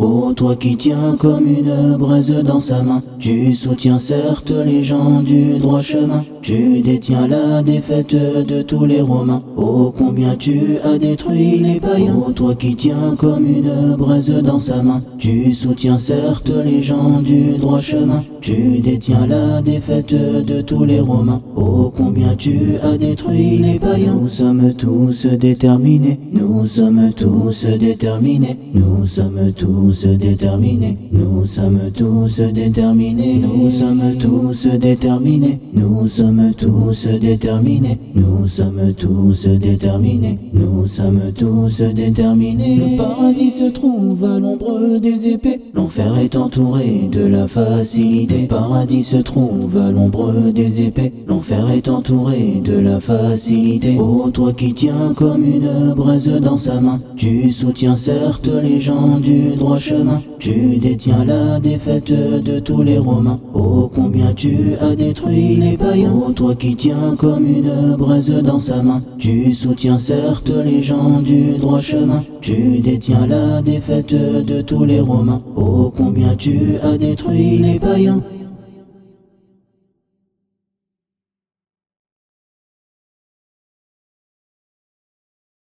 Oh toi qui tiens comme une braise dans sa main, tu soutiens certes les gens du droit chemin, tu détiens la défaite de tous les Romains. Oh combien tu as détruit les païens. Oh toi qui tiens comme une braise dans sa main, tu soutiens certes les gens du droit chemin, tu détiens la défaite de tous les Romains. Oh combien tu as détruit les païens. Nous sommes tous déterminés, nous sommes tous déterminés, nous sommes tous tous déterminés, nous sommes tous déterminés, nous sommes tous déterminés, nous sommes tous déterminés, nous sommes tous déterminés, nous sommes tous déterminés. Le paradis se trouve à l'ombre des épées, l'enfer est entouré de la facilité. Le paradis se trouve à l'ombre des épées, l'enfer est entouré de la facilité. Oh toi qui tiens comme une braise dans sa main, tu soutiens certes les gens du droit Tu détiens la défaite de tous les Romains. Oh, combien tu as détruit les païens. Oh, toi qui tiens comme une braise dans sa main. Tu soutiens certes les gens du droit chemin. Tu détiens la défaite de tous les Romains. Oh, combien tu as détruit les païens.